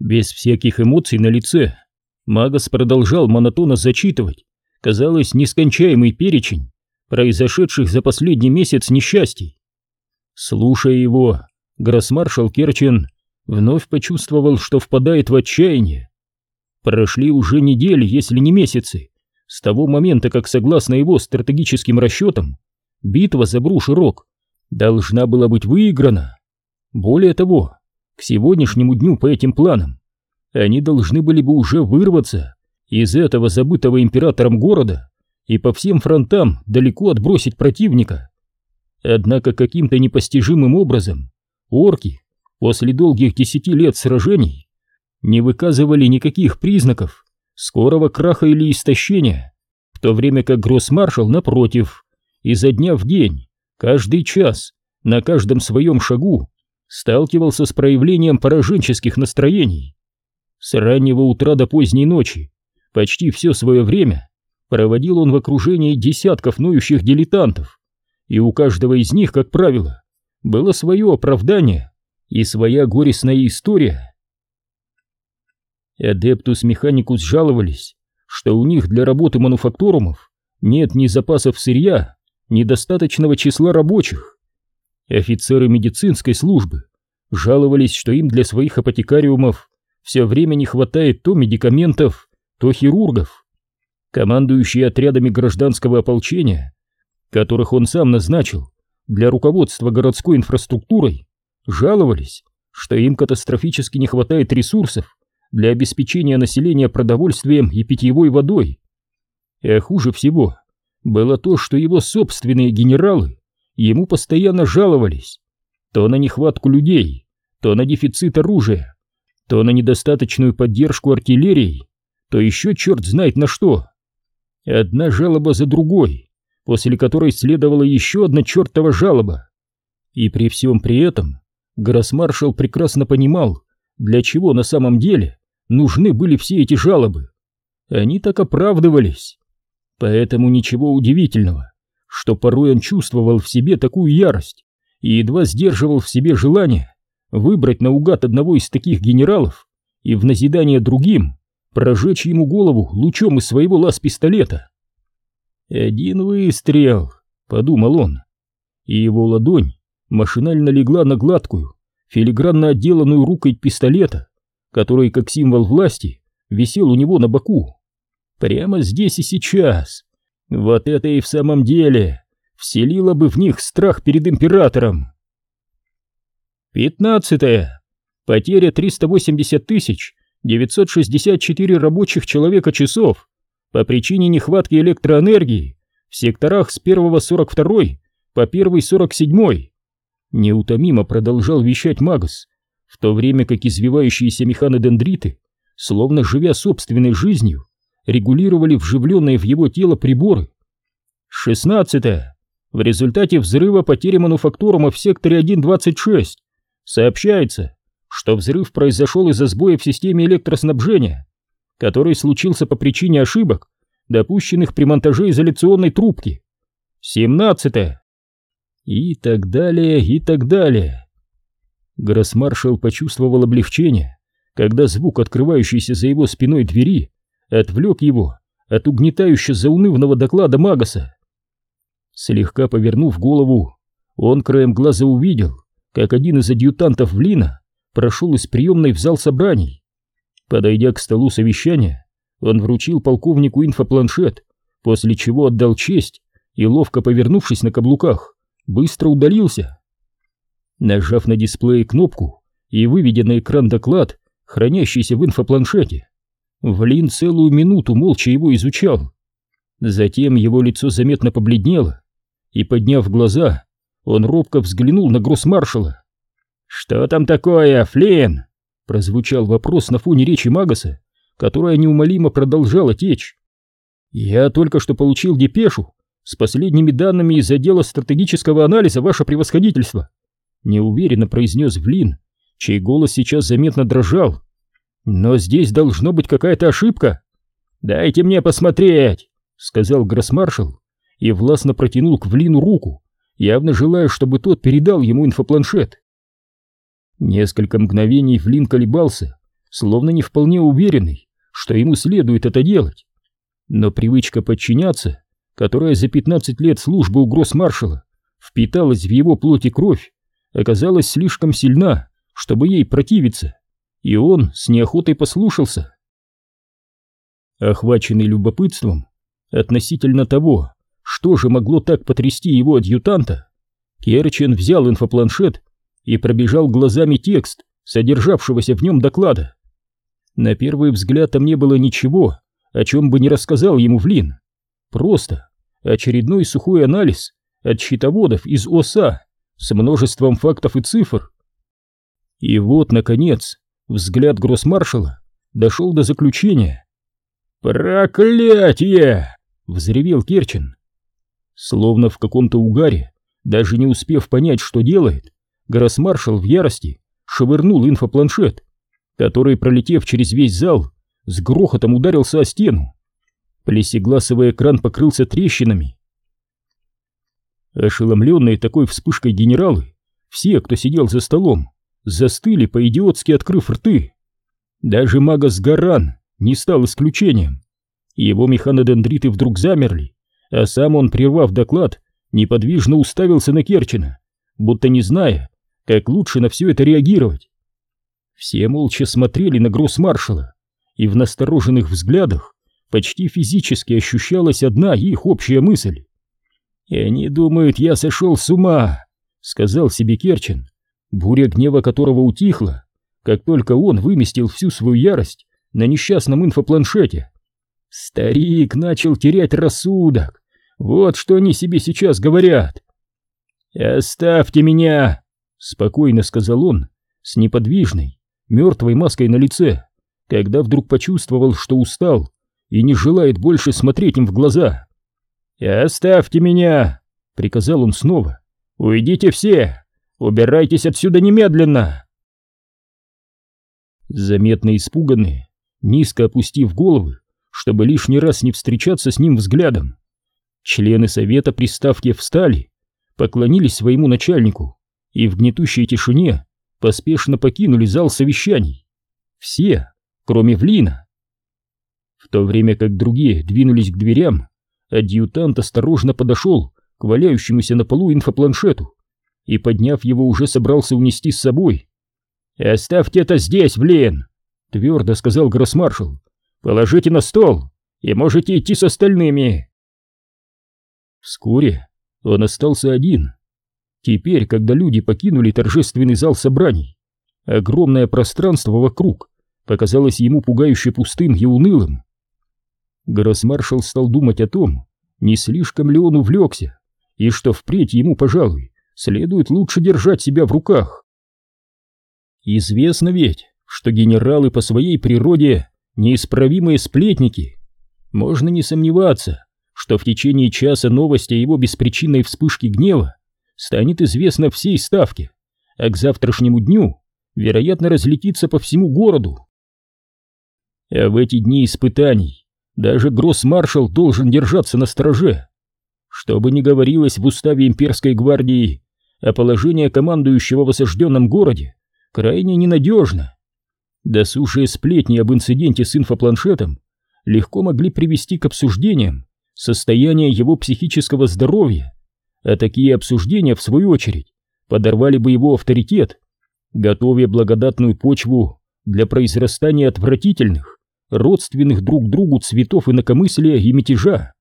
Без всяких эмоций на лице, Магас продолжал монотонно зачитывать, казалось, нескончаемый перечень произошедших за последний месяц несчастий. Слушая его, гроссмаршал Керчен вновь почувствовал, что впадает в отчаяние. Прошли уже недели, если не месяцы, с того момента, как, согласно его стратегическим расчетам, битва за Бруш-Рок должна была быть выиграна. Более того, к сегодняшнему дню по этим планам они должны были бы уже вырваться из этого забытого императором города и по всем фронтам далеко отбросить противника. Однако каким-то непостижимым образом орки после долгих десяти лет сражений не выказывали никаких признаков скорого краха или истощения, в то время как гроссмаршал, напротив, изо дня в день, каждый час, на каждом своем шагу сталкивался с проявлением пораженческих настроений. С раннего утра до поздней ночи, почти все свое время, проводил он в окружении десятков ноющих дилетантов, и у каждого из них, как правило, было свое оправдание и своя горестная история. Адептус Механикус жаловались, что у них для работы мануфактурумов нет ни запасов сырья, ни достаточного числа рабочих. Офицеры медицинской службы жаловались, что им для своих апотекариумов все время не хватает то медикаментов, то хирургов. Командующие отрядами гражданского ополчения, которых он сам назначил для руководства городской инфраструктурой, жаловались, что им катастрофически не хватает ресурсов для обеспечения населения продовольствием и питьевой водой. А хуже всего было то, что его собственные генералы ему постоянно жаловались то на нехватку людей, то на дефицит оружия, то на недостаточную поддержку артиллерии, то еще черт знает на что. Одна жалоба за другой, после которой следовала еще одна чертова жалоба. И при всем при этом гроссмаршал прекрасно понимал, для чего на самом деле нужны были все эти жалобы. Они так оправдывались. Поэтому ничего удивительного, что порой он чувствовал в себе такую ярость и едва сдерживал в себе желание выбрать наугад одного из таких генералов и в назидание другим прожечь ему голову лучом из своего лаз-пистолета. «Один выстрел», — подумал он, и его ладонь машинально легла на гладкую, филигранно отделанную рукой пистолета, который, как символ власти, висел у него на боку. Прямо здесь и сейчас. Вот это и в самом деле вселило бы в них страх перед императором. Пятнадцатое. Потеря 380 тысяч 964 рабочих человека-часов по причине нехватки электроэнергии в секторах с 1-42 по 1-47. Неутомимо продолжал вещать Магас, в то время как извивающиеся механодендриты, словно живя собственной жизнью, регулировали вживленные в его тело приборы. 16. В результате взрыва потери мануфактурума в секторе 1.26 Сообщается, что взрыв произошел из-за сбоя в системе электроснабжения, который случился по причине ошибок, допущенных при монтаже изоляционной трубки. 17. И так далее, и так далее. Гроссмаршал почувствовал облегчение, когда звук открывающейся за его спиной двери отвлек его от угнетающе заунывного доклада Магаса. Слегка повернув голову, он краем глаза увидел, как один из адъютантов Влина прошел из приемной в зал собраний. Подойдя к столу совещания, он вручил полковнику инфопланшет, после чего отдал честь и, ловко повернувшись на каблуках, быстро удалился. Нажав на дисплее кнопку и выведя на экран доклад, хранящийся в инфопланшете, Влин целую минуту молча его изучал. Затем его лицо заметно побледнело, и, подняв глаза, он робко взглянул на гроссмаршала. «Что там такое, Флин?» Прозвучал вопрос на фоне речи Магаса, которая неумолимо продолжала течь. «Я только что получил депешу с последними данными из отдела стратегического анализа, ваше превосходительство», неуверенно произнес Влин, чей голос сейчас заметно дрожал. «Но здесь должно быть какая-то ошибка». «Дайте мне посмотреть», — сказал гроссмаршал и властно протянул к Влину руку, явно желая, чтобы тот передал ему инфопланшет. Несколько мгновений Флинн колебался, словно не вполне уверенный, что ему следует это делать. Но привычка подчиняться, которая за 15 лет службы у гроссмаршала впиталась в его плоть и кровь, оказалась слишком сильна, чтобы ей противиться, и он с неохотой послушался. Охваченный любопытством относительно того, что же могло так потрясти его адъютанта, Керчен взял инфопланшет и пробежал глазами текст, содержавшегося в нем доклада. На первый взгляд там не было ничего, о чем бы не рассказал ему Влин. Просто очередной сухой анализ от счетоводов из ОСА с множеством фактов и цифр. И вот, наконец, взгляд гроссмаршала дошел до заключения. «Проклятие!» — взревел Керчин. Словно в каком-то угаре, даже не успев понять, что делает, гроссмаршал в ярости швырнул инфопланшет, который, пролетев через весь зал, с грохотом ударился о стену. Плесегласовый экран покрылся трещинами. Ошеломленные такой вспышкой генералы, все, кто сидел за столом, застыли по-идиотски открыв рты. Даже Магас Гаран не стал исключением. Его механодендриты вдруг замерли, а сам он, прервав доклад, неподвижно уставился на Керчина, будто не зная, как лучше на все это реагировать. Все молча смотрели на гроссмаршала, и в настороженных взглядах почти физически ощущалась одна их общая мысль. «И они думают, я сошел с ума», — сказал себе Керчин, буря гнева которого утихла, как только он выместил всю свою ярость на несчастном инфопланшете. Старик начал терять рассудок. Вот что они себе сейчас говорят. «Оставьте меня!» — спокойно сказал он, с неподвижной, мертвой маской на лице, когда вдруг почувствовал, что устал и не желает больше смотреть им в глаза. «Оставьте меня!» — приказал он снова. «Уйдите все! Убирайтесь отсюда немедленно!» Заметно испуганные, низко опустив головы, чтобы лишний раз не встречаться с ним взглядом. Члены совета приставки встали, поклонились своему начальнику и в гнетущей тишине поспешно покинули зал совещаний. Все, кроме Влина. В то время как другие двинулись к дверям, адъютант осторожно подошел к валяющемуся на полу инфопланшету и, подняв его, уже собрался унести с собой. «Оставьте это здесь, Влин!» — твердо сказал гроссмаршал. Положите на стол и можете идти с остальными. Вскоре он остался один. Теперь, когда люди покинули торжественный зал собраний, огромное пространство вокруг показалось ему пугающе пустым и унылым. Гроссмаршал стал думать о том, не слишком ли он увлекся, и что впредь ему, пожалуй, следует лучше держать себя в руках. Известно ведь, что генералы по своей природе неисправимые сплетники. Можно не сомневаться, что в течение часа новости о его беспричинной вспышке гнева станет известно всей ставке, а к завтрашнему дню, вероятно, разлетится по всему городу. А в эти дни испытаний даже гроссмаршал должен держаться на страже. Что бы ни говорилось в уставе имперской гвардии, а положение командующего в осажденном городе крайне ненадежно. Досушие сплетни об инциденте с инфопланшетом легко могли привести к обсуждениям состояния его психического здоровья, а такие обсуждения, в свою очередь, подорвали бы его авторитет, готовя благодатную почву для произрастания отвратительных, родственных друг другу цветов инакомыслия и мятежа.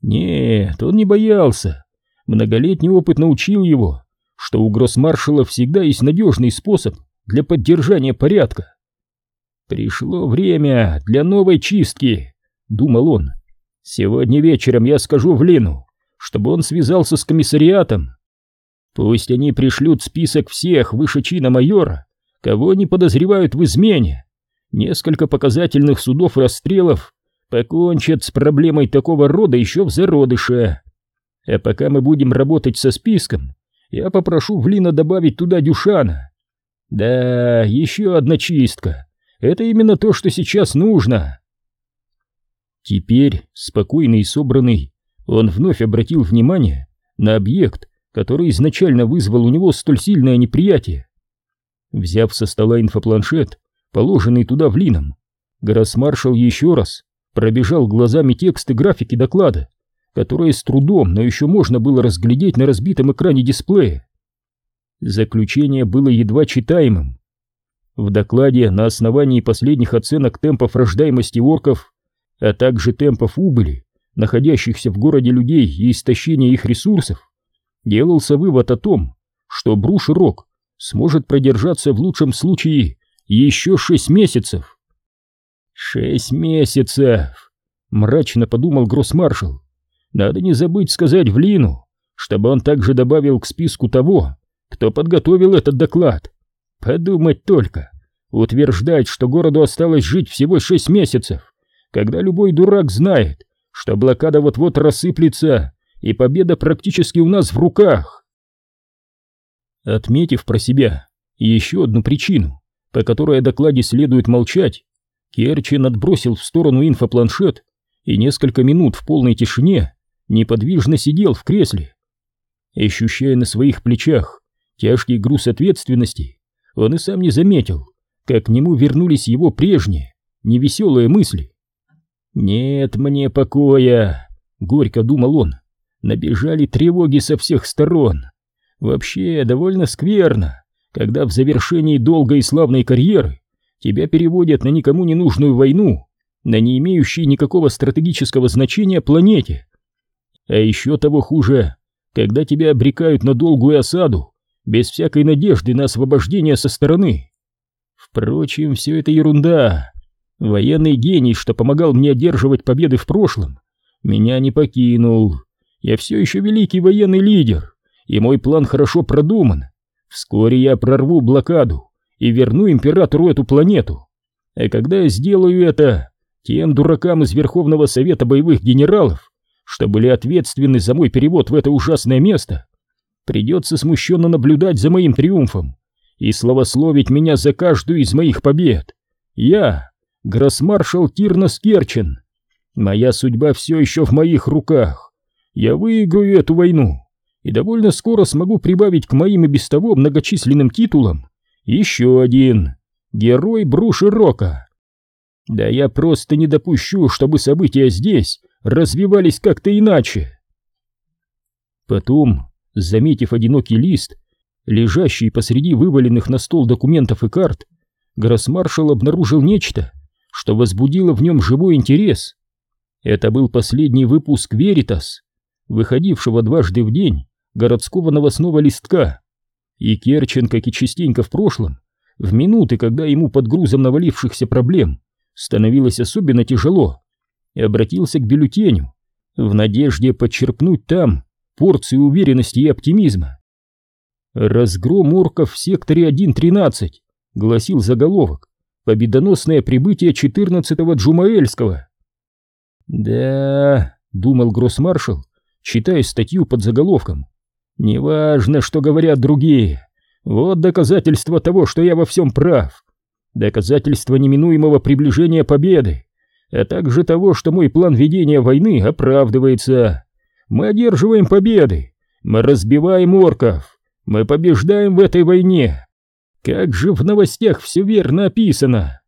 Нет, он не боялся. Многолетний опыт научил его, что у гроссмаршала всегда есть надежный способ для поддержания порядка. Пришло время для новой чистки, думал он. Сегодня вечером я скажу Влину, чтобы он связался с комиссариатом. Пусть они пришлют список всех выше чина майора, кого они подозревают в измене. Несколько показательных судов расстрелов покончат с проблемой такого рода еще в зародыше. А пока мы будем работать со списком, я попрошу Влина добавить туда Дюшана. Да, еще одна чистка. Это именно то, что сейчас нужно. Теперь, спокойный и собранный, он вновь обратил внимание на объект, который изначально вызвал у него столь сильное неприятие. Взяв со стола инфопланшет, положенный туда в лином, гроссмаршал еще раз пробежал глазами текст и графики доклада, которые с трудом, но еще можно было разглядеть на разбитом экране дисплея. Заключение было едва читаемым. В докладе на основании последних оценок темпов рождаемости орков, а также темпов убыли, находящихся в городе людей и истощения их ресурсов, делался вывод о том, что Бруш-Рок сможет продержаться в лучшем случае еще шесть месяцев. «Шесть месяцев!» — мрачно подумал гроссмаршал. «Надо не забыть сказать в Лину, чтобы он также добавил к списку того, кто подготовил этот доклад. Подумать только, утверждать, что городу осталось жить всего шесть месяцев, когда любой дурак знает, что блокада вот-вот рассыплется, и победа практически у нас в руках. Отметив про себя еще одну причину, по которой о докладе следует молчать, Керчин отбросил в сторону инфопланшет и несколько минут в полной тишине неподвижно сидел в кресле. Ощущая на своих плечах тяжкий груз ответственности, он и сам не заметил, как к нему вернулись его прежние, невеселые мысли. «Нет мне покоя», — горько думал он, — набежали тревоги со всех сторон. Вообще довольно скверно, когда в завершении долгой и славной карьеры тебя переводят на никому не нужную войну, на не имеющей никакого стратегического значения планете. А еще того хуже, когда тебя обрекают на долгую осаду, без всякой надежды на освобождение со стороны. Впрочем, все это ерунда. Военный гений, что помогал мне одерживать победы в прошлом, меня не покинул. Я все еще великий военный лидер, и мой план хорошо продуман. Вскоре я прорву блокаду и верну императору эту планету. А когда я сделаю это, тем дуракам из Верховного Совета боевых генералов, что были ответственны за мой перевод в это ужасное место, придется смущенно наблюдать за моим триумфом и славословить меня за каждую из моих побед. Я, гроссмаршал Тирнос Керчен, моя судьба все еще в моих руках. Я выиграю эту войну и довольно скоро смогу прибавить к моим и без того многочисленным титулам еще один — герой Бруши Рока. Да я просто не допущу, чтобы события здесь развивались как-то иначе. Потом, заметив одинокий лист, лежащий посреди вываленных на стол документов и карт, гроссмаршал обнаружил нечто, что возбудило в нем живой интерес. Это был последний выпуск «Веритас», выходившего дважды в день городского новостного листка. И Керчен, как и частенько в прошлом, в минуты, когда ему под грузом навалившихся проблем становилось особенно тяжело, и обратился к бюллетеню в надежде подчеркнуть там порцию уверенности и оптимизма. «Разгром орков в секторе 1.13», — гласил заголовок, «победоносное прибытие 14-го Джумаэльского». «Да», — думал гроссмаршал, читая статью под заголовком, Неважно, что говорят другие. Вот доказательство того, что я во всем прав. Доказательство неминуемого приближения победы, а также того, что мой план ведения войны оправдывается. Мы одерживаем победы, мы разбиваем орков, мы побеждаем в этой войне. Как же в новостях все верно описано.